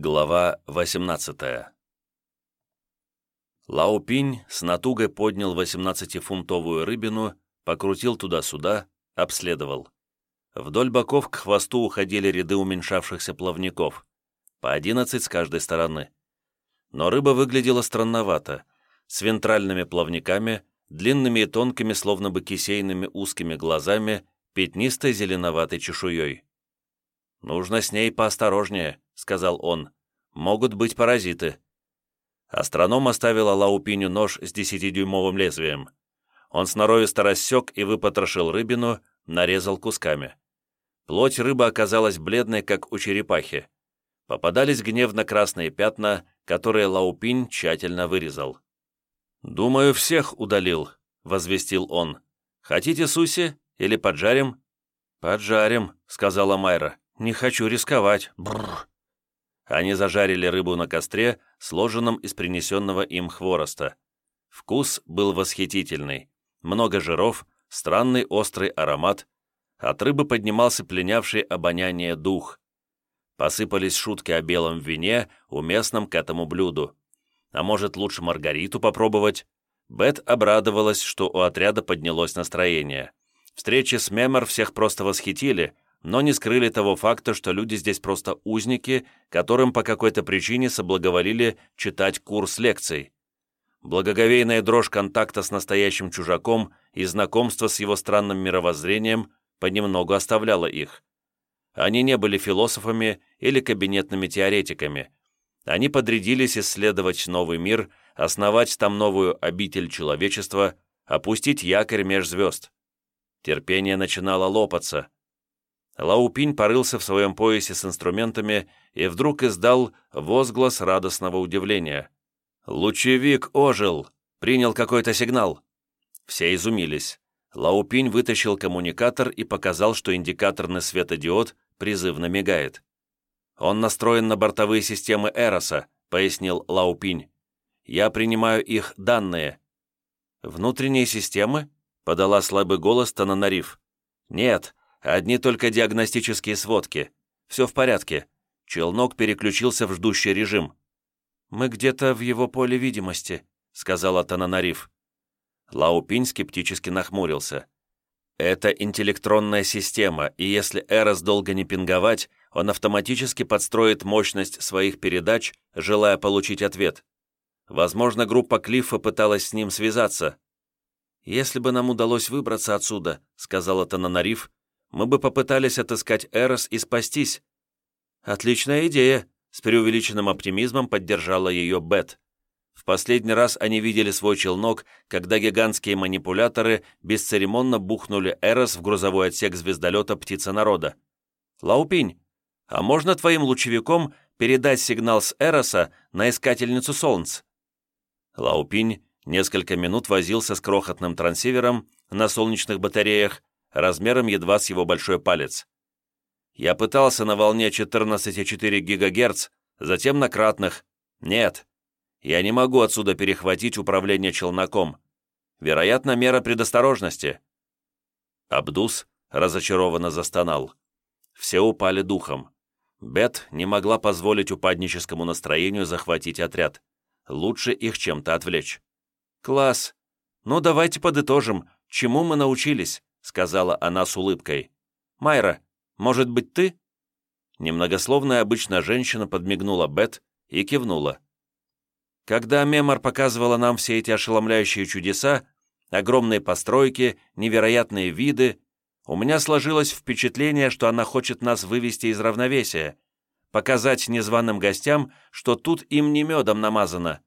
Глава 18 Лаупинь с натугой поднял 18-фунтовую рыбину, покрутил туда-сюда, обследовал. Вдоль боков к хвосту уходили ряды уменьшавшихся плавников, по 11 с каждой стороны. Но рыба выглядела странновато, с вентральными плавниками, длинными и тонкими, словно бы кисейными узкими глазами, пятнистой зеленоватой чешуей. «Нужно с ней поосторожнее», — сказал он. «Могут быть паразиты». Астроном оставил Алаупиню нож с десятидюймовым лезвием. Он сноровисто рассек и выпотрошил рыбину, нарезал кусками. Плоть рыбы оказалась бледной, как у черепахи. Попадались гневно-красные пятна, которые Лаупинь тщательно вырезал. «Думаю, всех удалил», — возвестил он. «Хотите суси или поджарим?» «Поджарим», — сказала Майра. «Не хочу рисковать. Бррр». Они зажарили рыбу на костре, сложенном из принесенного им хвороста. Вкус был восхитительный. Много жиров, странный острый аромат. От рыбы поднимался пленявший обоняние дух. Посыпались шутки о белом вине, уместном к этому блюду. А может, лучше Маргариту попробовать? Бет обрадовалась, что у отряда поднялось настроение. Встречи с Мемор всех просто восхитили, но не скрыли того факта, что люди здесь просто узники, которым по какой-то причине соблаговолили читать курс лекций. Благоговейная дрожь контакта с настоящим чужаком и знакомство с его странным мировоззрением понемногу оставляла их. Они не были философами или кабинетными теоретиками. Они подрядились исследовать новый мир, основать там новую обитель человечества, опустить якорь меж звезд. Терпение начинало лопаться. Лаупинь порылся в своем поясе с инструментами и вдруг издал возглас радостного удивления. «Лучевик ожил! Принял какой-то сигнал!» Все изумились. Лаупинь вытащил коммуникатор и показал, что индикаторный светодиод призывно мигает. «Он настроен на бортовые системы Эроса», — пояснил Лаупинь. «Я принимаю их данные». «Внутренние системы?» — подала слабый голос Тананариф. «Нет, одни только диагностические сводки. Все в порядке». Челнок переключился в ждущий режим. «Мы где-то в его поле видимости», — сказала Тананариф. Лаупинь скептически нахмурился. Это интеллектронная система, и если Эрос долго не пинговать, он автоматически подстроит мощность своих передач, желая получить ответ. Возможно, группа Клиффа пыталась с ним связаться. «Если бы нам удалось выбраться отсюда», — сказала Тананариф, «мы бы попытались отыскать Эрос и спастись». «Отличная идея», — с преувеличенным оптимизмом поддержала ее Бет. В последний раз они видели свой челнок, когда гигантские манипуляторы бесцеремонно бухнули Эрос в грузовой отсек звездолета «Птица народа». «Лаупинь, а можно твоим лучевиком передать сигнал с Эроса на искательницу Солнц?» Лаупинь несколько минут возился с крохотным трансивером на солнечных батареях размером едва с его большой палец. Я пытался на волне 14,4 ГГц, затем на кратных. Нет, я не могу отсюда перехватить управление челноком. Вероятно, мера предосторожности». Абдус разочарованно застонал. Все упали духом. Бет не могла позволить упадническому настроению захватить отряд. Лучше их чем-то отвлечь. «Класс! Ну, давайте подытожим, чему мы научились», сказала она с улыбкой. «Майра, может быть, ты?» Немногословная обычная женщина подмигнула Бет и кивнула. Когда Мемор показывала нам все эти ошеломляющие чудеса, огромные постройки, невероятные виды, у меня сложилось впечатление, что она хочет нас вывести из равновесия, показать незваным гостям, что тут им не медом намазано.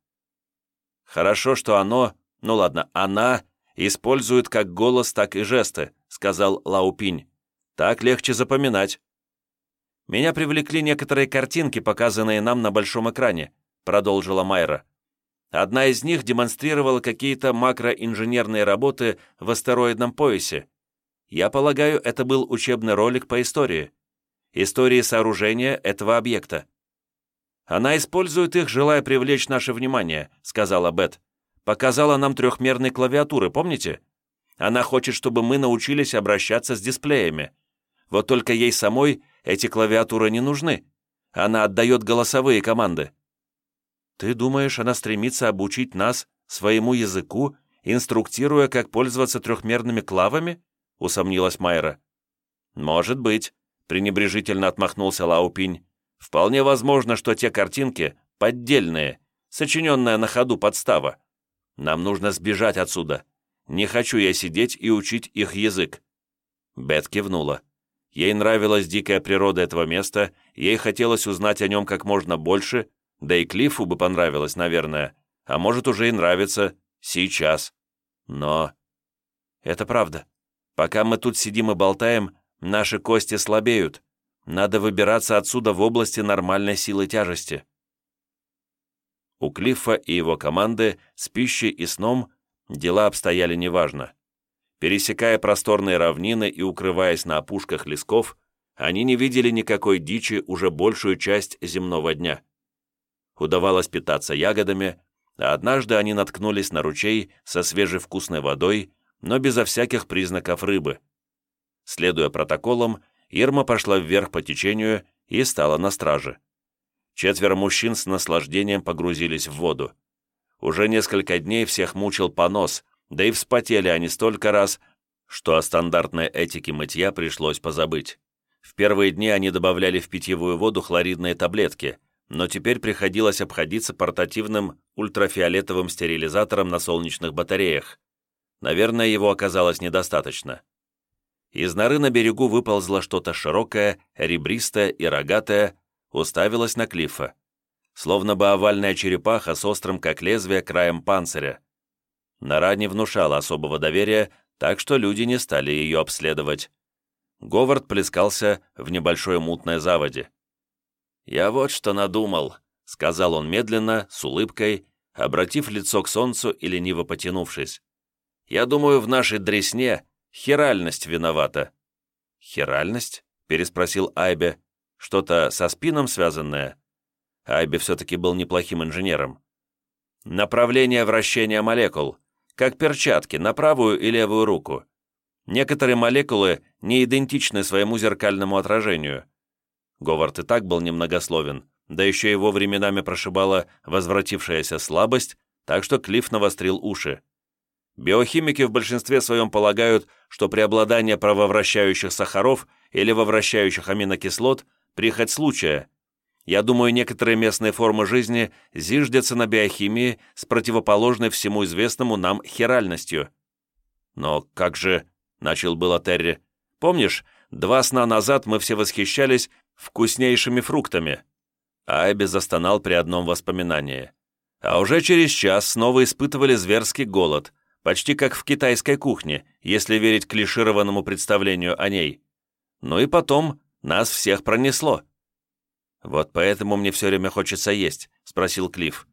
Хорошо, что оно, ну ладно, она, использует как голос, так и жесты, сказал Лаупинь. Так легче запоминать. Меня привлекли некоторые картинки, показанные нам на большом экране, продолжила Майра. Одна из них демонстрировала какие-то макроинженерные работы в астероидном поясе. Я полагаю, это был учебный ролик по истории. Истории сооружения этого объекта. «Она использует их, желая привлечь наше внимание», — сказала Бет. «Показала нам трехмерные клавиатуры, помните? Она хочет, чтобы мы научились обращаться с дисплеями. Вот только ей самой эти клавиатуры не нужны. Она отдает голосовые команды». «Ты думаешь, она стремится обучить нас своему языку, инструктируя, как пользоваться трехмерными клавами?» — усомнилась Майра. «Может быть», — пренебрежительно отмахнулся Лаупинь. «Вполне возможно, что те картинки поддельные, сочиненная на ходу подстава. Нам нужно сбежать отсюда. Не хочу я сидеть и учить их язык». Бет кивнула. Ей нравилась дикая природа этого места, ей хотелось узнать о нем как можно больше, да и Клиффу бы понравилось, наверное, а может уже и нравится сейчас. Но... Это правда. Пока мы тут сидим и болтаем, наши кости слабеют. Надо выбираться отсюда в области нормальной силы тяжести. У Клиффа и его команды с пищей и сном дела обстояли неважно. Пересекая просторные равнины и укрываясь на опушках лесков, они не видели никакой дичи уже большую часть земного дня. Удавалось питаться ягодами, а однажды они наткнулись на ручей со свежей вкусной водой, но безо всяких признаков рыбы. Следуя протоколам, Ирма пошла вверх по течению и стала на страже. Четверо мужчин с наслаждением погрузились в воду. Уже несколько дней всех мучил понос, да и вспотели они столько раз, что о стандартной этике мытья пришлось позабыть. В первые дни они добавляли в питьевую воду хлоридные таблетки, но теперь приходилось обходиться портативным ультрафиолетовым стерилизатором на солнечных батареях. Наверное, его оказалось недостаточно. Из норы на берегу выползло что-то широкое, ребристое и рогатое, уставилось на Клиффа. Словно бы овальная черепаха с острым, как лезвие, краем панциря. Нора не внушала особого доверия, так что люди не стали ее обследовать. Говард плескался в небольшой мутной заводе. «Я вот что надумал», — сказал он медленно, с улыбкой, обратив лицо к солнцу и лениво потянувшись. «Я думаю, в нашей дресне херальность виновата». «Херальность?» — переспросил Айбе. «Что-то со спином связанное?» Айбе все-таки был неплохим инженером. «Направление вращения молекул как перчатки, на правую и левую руку. Некоторые молекулы не идентичны своему зеркальному отражению. Говард и так был немногословен, да еще его временами прошибала возвратившаяся слабость, так что Клифф навострил уши. Биохимики в большинстве своем полагают, что преобладание правовращающих сахаров или вовращающих аминокислот – прихоть случая, я думаю, некоторые местные формы жизни зиждятся на биохимии с противоположной всему известному нам хиральностью. Но как же, — начал было Терри, — помнишь, два сна назад мы все восхищались вкуснейшими фруктами. Айби застонал при одном воспоминании. А уже через час снова испытывали зверский голод, почти как в китайской кухне, если верить клишированному представлению о ней. Ну и потом нас всех пронесло. «Вот поэтому мне все время хочется есть», — спросил Клифф.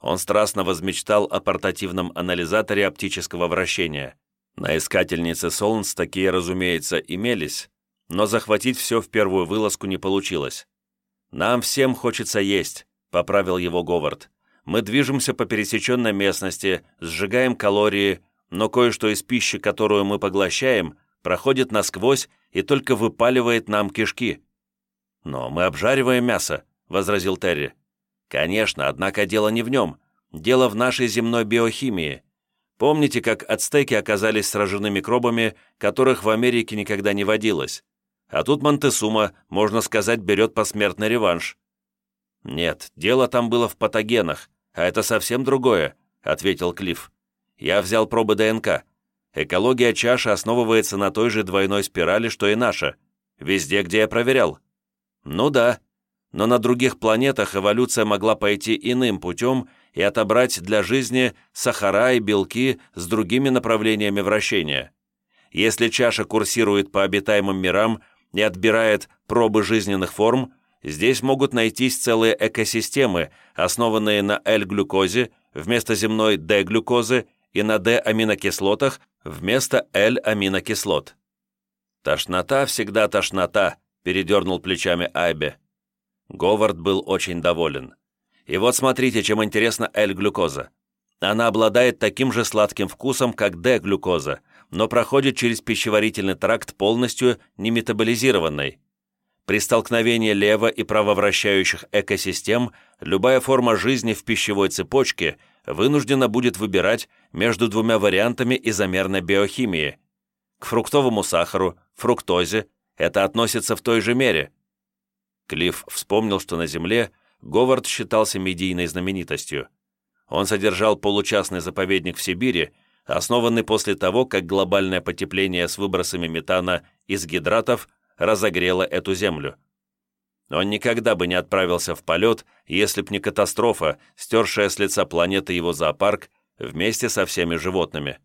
Он страстно возмечтал о портативном анализаторе оптического вращения. На искательнице Солнц такие, разумеется, имелись, но захватить все в первую вылазку не получилось. «Нам всем хочется есть», — поправил его Говард. «Мы движемся по пересеченной местности, сжигаем калории, но кое-что из пищи, которую мы поглощаем, проходит насквозь и только выпаливает нам кишки». «Но мы обжариваем мясо», — возразил Терри. «Конечно, однако дело не в нем. Дело в нашей земной биохимии. Помните, как ацтеки оказались сражены микробами, которых в Америке никогда не водилось? А тут Монтесума, можно сказать, берет посмертный реванш». «Нет, дело там было в патогенах, а это совсем другое», — ответил Клифф. «Я взял пробы ДНК. Экология чаши основывается на той же двойной спирали, что и наша. Везде, где я проверял. Ну да, но на других планетах эволюция могла пойти иным путем и отобрать для жизни сахара и белки с другими направлениями вращения. Если чаша курсирует по обитаемым мирам и отбирает пробы жизненных форм, здесь могут найтись целые экосистемы, основанные на L-глюкозе вместо земной D-глюкозы и на D-аминокислотах вместо L-аминокислот. Тошнота всегда тошнота, передернул плечами Айбе. Говард был очень доволен. И вот смотрите, чем интересна L-глюкоза. Она обладает таким же сладким вкусом, как D-глюкоза, но проходит через пищеварительный тракт полностью не метаболизированной. При столкновении лево- и правовращающих экосистем любая форма жизни в пищевой цепочке вынуждена будет выбирать между двумя вариантами изомерной биохимии. К фруктовому сахару, фруктозе это относится в той же мере. Клифф вспомнил, что на Земле Говард считался медийной знаменитостью. Он содержал получастный заповедник в Сибири, основанный после того, как глобальное потепление с выбросами метана из гидратов разогрело эту землю. Он никогда бы не отправился в полет, если б не катастрофа, стершая с лица планеты его зоопарк вместе со всеми животными.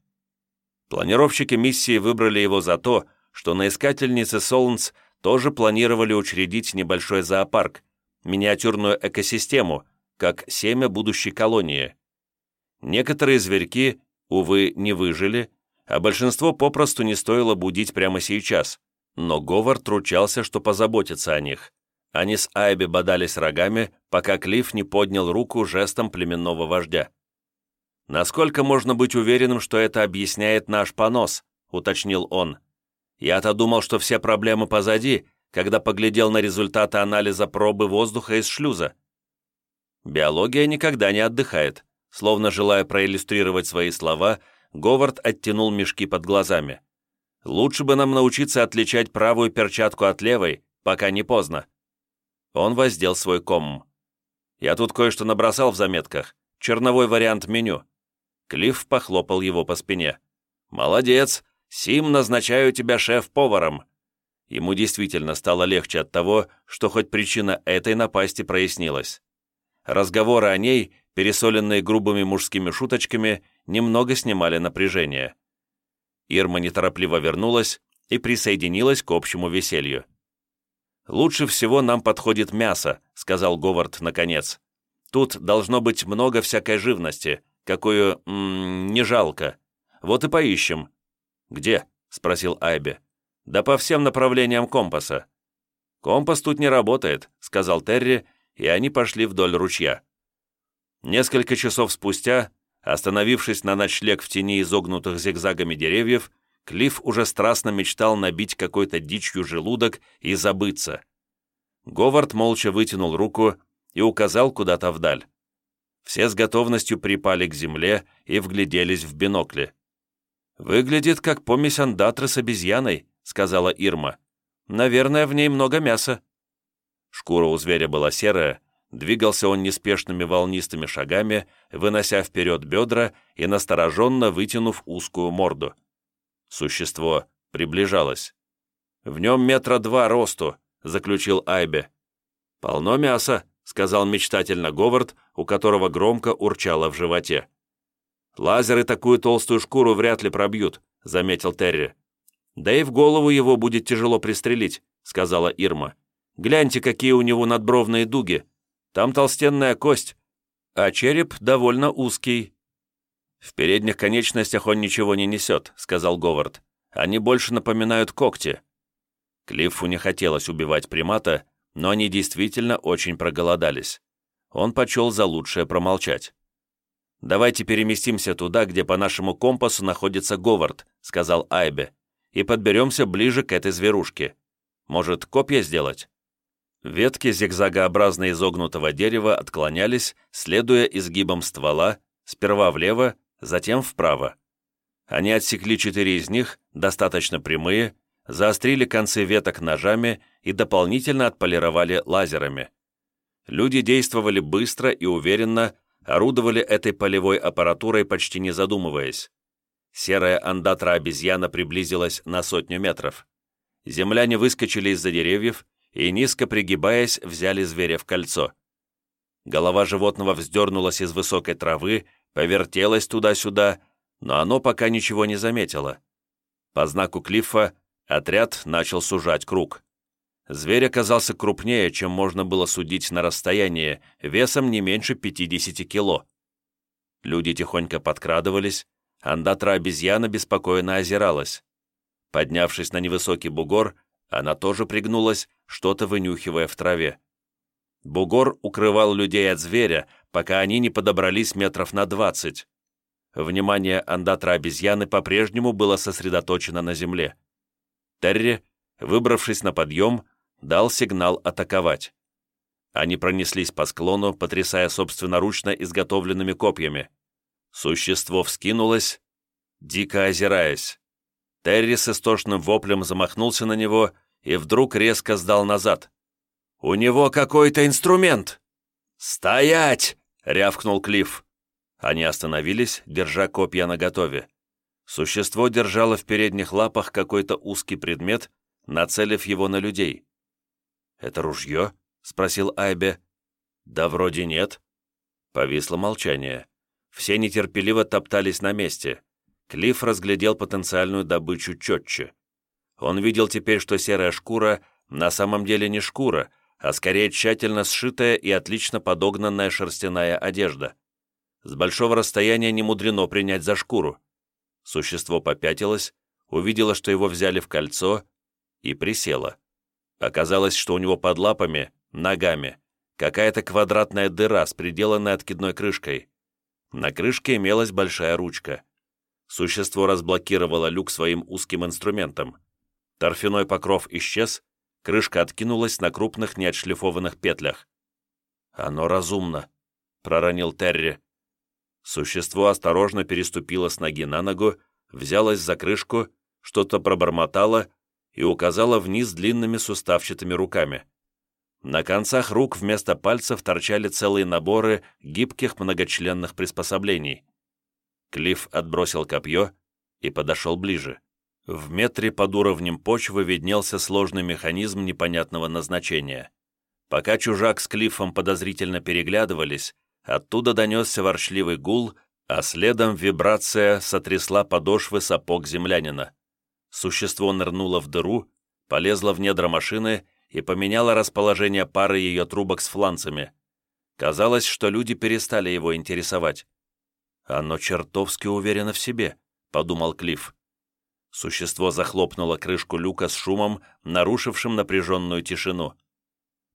Планировщики миссии выбрали его за то, что на искательнице Солнц тоже планировали учредить небольшой зоопарк, миниатюрную экосистему, как семя будущей колонии. Некоторые зверьки, увы, не выжили, а большинство попросту не стоило будить прямо сейчас, но Говард ручался, что позаботится о них. Они с Айби бодались рогами, пока Клифф не поднял руку жестом племенного вождя. «Насколько можно быть уверенным, что это объясняет наш понос?» — уточнил он. «Я-то думал, что все проблемы позади, когда поглядел на результаты анализа пробы воздуха из шлюза. Биология никогда не отдыхает. Словно желая проиллюстрировать свои слова, Говард оттянул мешки под глазами. «Лучше бы нам научиться отличать правую перчатку от левой, пока не поздно». Он воздел свой ком. «Я тут кое-что набросал в заметках. Черновой вариант меню». Клифф похлопал его по спине. «Молодец! Сим назначаю тебя шеф-поваром!» Ему действительно стало легче от того, что хоть причина этой напасти прояснилась. Разговоры о ней пересоленные грубыми мужскими шуточками, немного снимали напряжение. Ирма неторопливо вернулась и присоединилась к общему веселью. «Лучше всего нам подходит мясо», — сказал Говард наконец. «Тут должно быть много всякой живности, какую м -м, не жалко. Вот и поищем». «Где?» — спросил Айби. «Да по всем направлениям компаса». «Компас тут не работает», — сказал Терри, и они пошли вдоль ручья. Несколько часов спустя, остановившись на ночлег в тени изогнутых зигзагами деревьев, Клифф уже страстно мечтал набить какой-то дичью желудок и забыться. Говард молча вытянул руку и указал куда-то вдаль. Все с готовностью припали к земле и вгляделись в бинокли. «Выглядит как помесь андатры с обезьяной», — сказала Ирма. «Наверное, в ней много мяса». Шкура у зверя была серая, Двигался он неспешными волнистыми шагами, вынося вперед бедра и настороженно вытянув узкую морду. Существо приближалось. «В нем метра два росту», — заключил Айбе. «Полно мяса», — сказал мечтательно Говард, у которого громко урчало в животе. «Лазеры такую толстую шкуру вряд ли пробьют», — заметил Терри. «Да и в голову его будет тяжело пристрелить», — сказала Ирма. «Гляньте, какие у него надбровные дуги. Там толстенная кость, а череп довольно узкий». «В передних конечностях он ничего не несет», — сказал Говард. «Они больше напоминают когти». Клиффу не хотелось убивать примата, но они действительно очень проголодались. Он почел за лучшее промолчать. «Давайте переместимся туда, где по нашему компасу находится Говард», — сказал Айбе, «и подберемся ближе к этой зверушке. Может, копья сделать?» Ветки зигзагообразно изогнутого дерева отклонялись, следуя изгибам ствола, сперва влево, затем вправо. Они отсекли четыре из них, достаточно прямые, заострили концы веток ножами и дополнительно отполировали лазерами. Люди действовали быстро и уверенно, орудовали этой полевой аппаратурой почти не задумываясь. Серая андатра-обезьяна приблизилась на сотню метров. Земляне выскочили из-за деревьев, и, низко пригибаясь, взяли зверя в кольцо. Голова животного вздернулась из высокой травы, повертелась туда-сюда, но оно пока ничего не заметило. По знаку Клиффа отряд начал сужать круг. Зверь оказался крупнее, чем можно было судить на расстоянии, весом не меньше 50 кило. Люди тихонько подкрадывались, андатра обезьяна беспокойно озиралась. Поднявшись на невысокий бугор, она тоже пригнулась, что-то вынюхивая в траве. Бугор укрывал людей от зверя, пока они не подобрались метров на двадцать. Внимание андатра обезьяны по-прежнему было сосредоточено на земле. Терри, выбравшись на подъем, дал сигнал атаковать. Они пронеслись по склону, потрясая собственноручно изготовленными копьями. Существо вскинулось, дико озираясь. Терри с истошным воплем замахнулся на него и вдруг резко сдал назад. «У него какой-то инструмент!» «Стоять!» — рявкнул Клифф. Они остановились, держа копья наготове. Существо держало в передних лапах какой-то узкий предмет, нацелив его на людей. «Это ружье?» — спросил Айбе. «Да вроде нет». Повисло молчание. Все нетерпеливо топтались на месте. Клифф разглядел потенциальную добычу четче. Он видел теперь, что серая шкура на самом деле не шкура, а скорее тщательно сшитая и отлично подогнанная шерстяная одежда. С большого расстояния не мудрено принять за шкуру. Существо попятилось, увидело, что его взяли в кольцо, и присело. Оказалось, что у него под лапами, ногами, какая-то квадратная дыра с приделанной откидной крышкой. На крышке имелась большая ручка. Существо разблокировало люк своим узким инструментом. Торфяной покров исчез, крышка откинулась на крупных неотшлифованных петлях. «Оно разумно», — проронил Терри. Существо осторожно переступило с ноги на ногу, взялось за крышку, что-то пробормотало и указало вниз длинными суставчатыми руками. На концах рук вместо пальцев торчали целые наборы гибких многочленных приспособлений. Клифф отбросил копье и подошел ближе. В метре под уровнем почвы виднелся сложный механизм непонятного назначения. Пока чужак с Клиффом подозрительно переглядывались, Оттуда донесся ворчливый гул, а следом вибрация сотрясла подошвы сапог землянина. Существо нырнуло в дыру, полезло в недра машины и поменяло расположение пары ее трубок с фланцами. Казалось, что люди перестали его интересовать. «Оно чертовски уверено в себе», — подумал Клифф. Существо захлопнуло крышку люка с шумом, нарушившим напряженную тишину.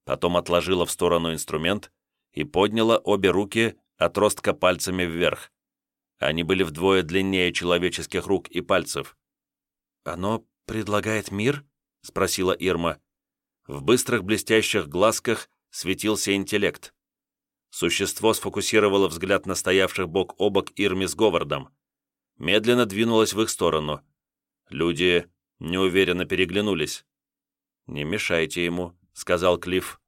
Потом отложило в сторону инструмент, и подняла обе руки отростка пальцами вверх. Они были вдвое длиннее человеческих рук и пальцев. «Оно предлагает мир?» — спросила Ирма. В быстрых блестящих глазках светился интеллект. Существо сфокусировало взгляд на стоявших бок о бок Ирме с Говардом. Медленно двинулось в их сторону. Люди неуверенно переглянулись. «Не мешайте ему», — сказал Клифф.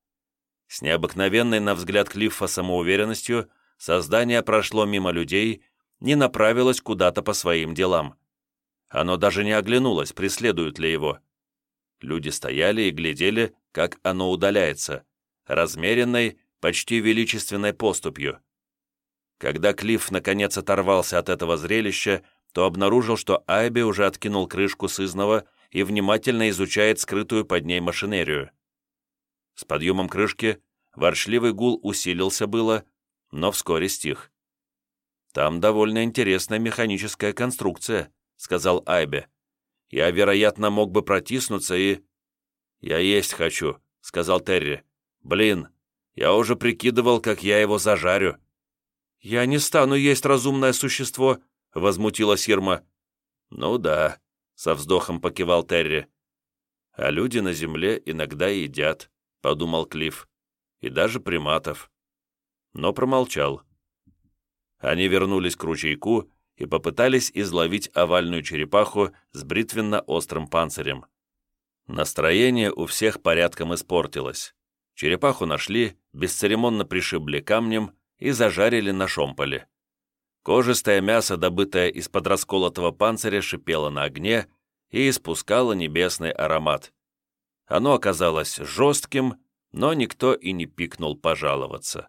С необыкновенной, на взгляд Клиффа, самоуверенностью создание прошло мимо людей, не направилось куда-то по своим делам. Оно даже не оглянулось, преследуют ли его. Люди стояли и глядели, как оно удаляется, размеренной, почти величественной поступью. Когда Клифф наконец оторвался от этого зрелища, то обнаружил, что Айби уже откинул крышку сызного и внимательно изучает скрытую под ней машинерию. С подъемом крышки воршливый гул усилился было, но вскоре стих. «Там довольно интересная механическая конструкция», — сказал Айбе. «Я, вероятно, мог бы протиснуться и...» «Я есть хочу», — сказал Терри. «Блин, я уже прикидывал, как я его зажарю». «Я не стану есть разумное существо», — возмутилась Ирма. «Ну да», — со вздохом покивал Терри. «А люди на земле иногда едят», — подумал Клифф, — «и даже приматов». Но промолчал. Они вернулись к ручейку и попытались изловить овальную черепаху с бритвенно-острым панцирем. Настроение у всех порядком испортилось. Черепаху нашли, бесцеремонно пришибли камнем и зажарили на шомполе. Кожистое мясо, добытое из-под расколотого панциря, шипело на огне и испускало небесный аромат. Оно оказалось жестким, но никто и не пикнул пожаловаться.